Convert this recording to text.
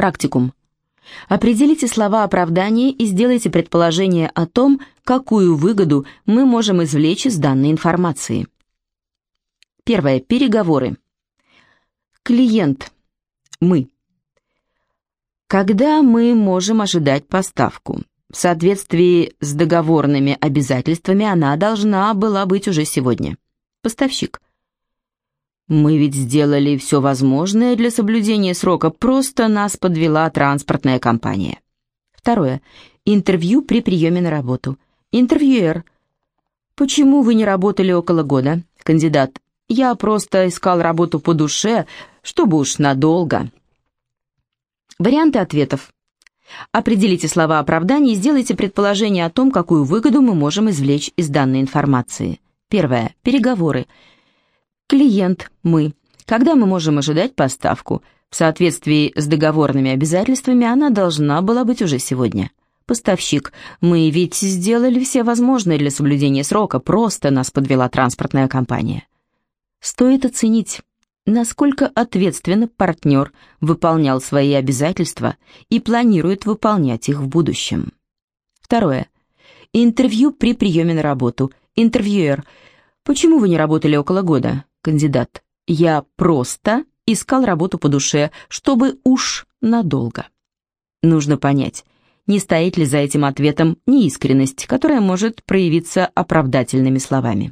Практикум. Определите слова оправдания и сделайте предположение о том, какую выгоду мы можем извлечь из данной информации. Первое. Переговоры. Клиент. Мы. Когда мы можем ожидать поставку? В соответствии с договорными обязательствами она должна была быть уже сегодня. Поставщик. Мы ведь сделали все возможное для соблюдения срока, просто нас подвела транспортная компания. Второе. Интервью при приеме на работу. Интервьюер. Почему вы не работали около года? Кандидат. Я просто искал работу по душе, чтобы уж надолго. Варианты ответов. Определите слова оправдания и сделайте предположение о том, какую выгоду мы можем извлечь из данной информации. Первое. Переговоры. Клиент – мы. Когда мы можем ожидать поставку? В соответствии с договорными обязательствами она должна была быть уже сегодня. Поставщик. Мы ведь сделали все возможное для соблюдения срока, просто нас подвела транспортная компания. Стоит оценить, насколько ответственно партнер выполнял свои обязательства и планирует выполнять их в будущем. Второе. Интервью при приеме на работу. Интервьюер. Почему вы не работали около года? Кандидат. Я просто искал работу по душе, чтобы уж надолго. Нужно понять, не стоит ли за этим ответом неискренность, которая может проявиться оправдательными словами.